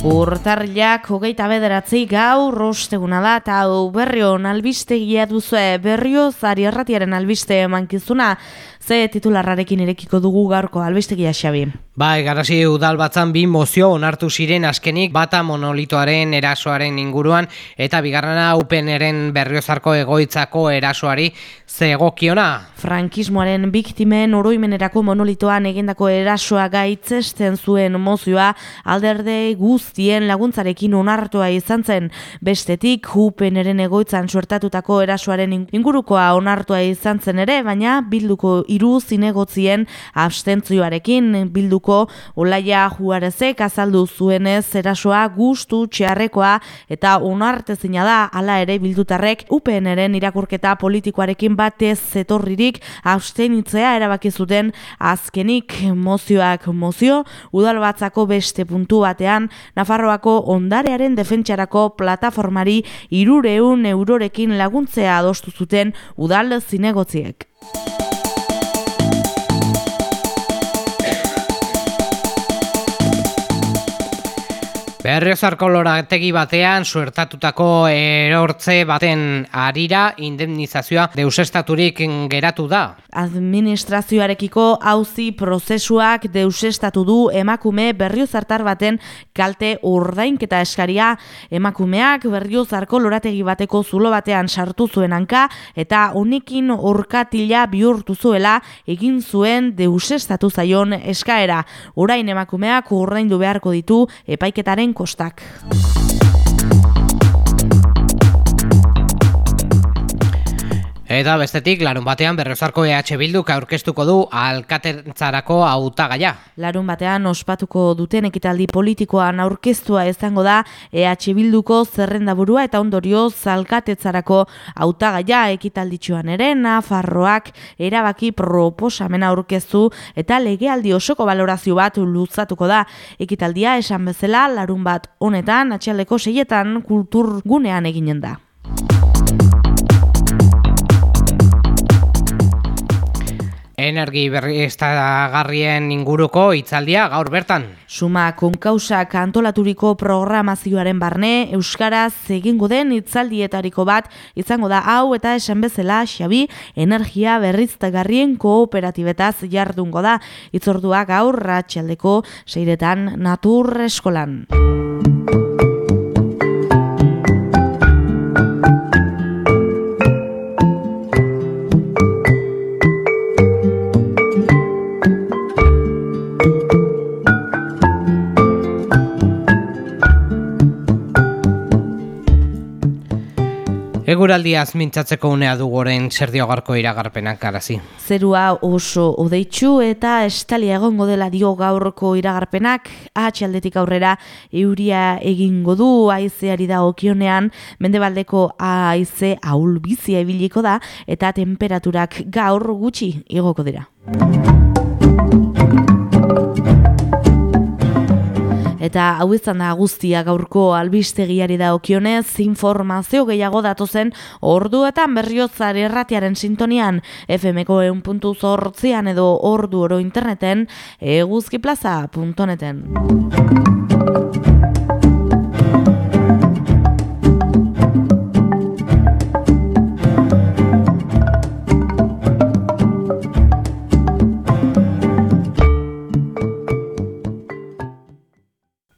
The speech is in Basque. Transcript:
Urtarriak hogeita bederatzi gaur rosteguna da eta hau berrion albistegia duzue berrio zari erratiaren albiste mankizuna ze titularrarekin irekiko dugu gaurko albistegia xabi. Bai, garasi udal batzan bi mozio onartu ziren askenik bata monolitoaren erasoaren inguruan eta bigarrena upeneren berriozarko egoitzako erasoari zegokiona. Frankismoaren biktimen oroimenerako monolitoan egindako erasoa gaitzesten zuen mozioa alderde guztien laguntzarekin onartua izan zen. Bestetik, upeneren egoitzan suertatutako erasoaren ingurukoa onartua izan zen ere, baina bilduko iru zinegotzien abstentzioarekin bilduko olaia juarezek azaldu zuenez erasoa gustu txarrekoa eta onartezina da hala ere bildutarrek UPNren irakurketa politikoarekin batez zetorririk abstenitzea erabaki zuten azkenik mozioak mozio udalbatzako beste puntu batean Nafarroako ondarearen defentsarako plataformari irureun eurorekin laguntzea adostu zuten udal zinegotziek. Berriozarko lorategi batean suertatutako erortze baten arira indemnizazioa deusestaturik geratu da. Administrazioarekiko auzi prozesuak deusestatu du emakume berriozartar baten kalte urdainketa eskaria emakumeak berriozarko lorategi bateko zulo batean sartu zuen hanka eta unikin orkatila bihurtu zuela egin zuen deusestatu zaion eskaera. Orain emakumeak urdaindu beharko ditu epaiketaren kostak. Eta bestetik, larun batean berrezarko EH Bilduk aurkeztuko du alkatentzarako hautagaia. Larun batean ospatuko duten ekitaldi politikoan aurkeztua izango da EH Bilduko zerrendaburua eta ondorio zalkatetzarako hautagaia ekitalditxoan ere Nafarroak erabaki proposamena aurkeztu eta legealdi osoko balorazio bat luzatuko da. Ekitaldia esan bezala larun bat honetan atxaldeko seietan kulturgunean eginen da. Energi berriztagarrien inguruko hitzaldia gaur bertan. Suma konkausak antolaturiko programazioaren barne, Euskaraz egingo den hitzaldietariko bat izango da hau eta esan bezala Xabi energia berriztagarrien kooperatibetaz jardungo da. Itzordua gaur ratxaldeko seiretan natur eskolan. Eguraldiaz mintzatzeko unea du goren zer diogarko iragarpenak arazi. Zerua oso odeitzu eta estalia egongo dela dio gaurko iragarpenak atxaldetik aurrera euria egingo du aizeari da okionean mendebaldeko aize ahul bizia ibiliko da eta temperaturak gaur gutxi igoko dira. Eta hau izan da guztia gaurko albistegiari da okionez, informazio gehiago datozen orduetan berriozar erratiaren sintonian FMko eun puntu zortzian edo ordu oro interneten eguzkiplaza.neten.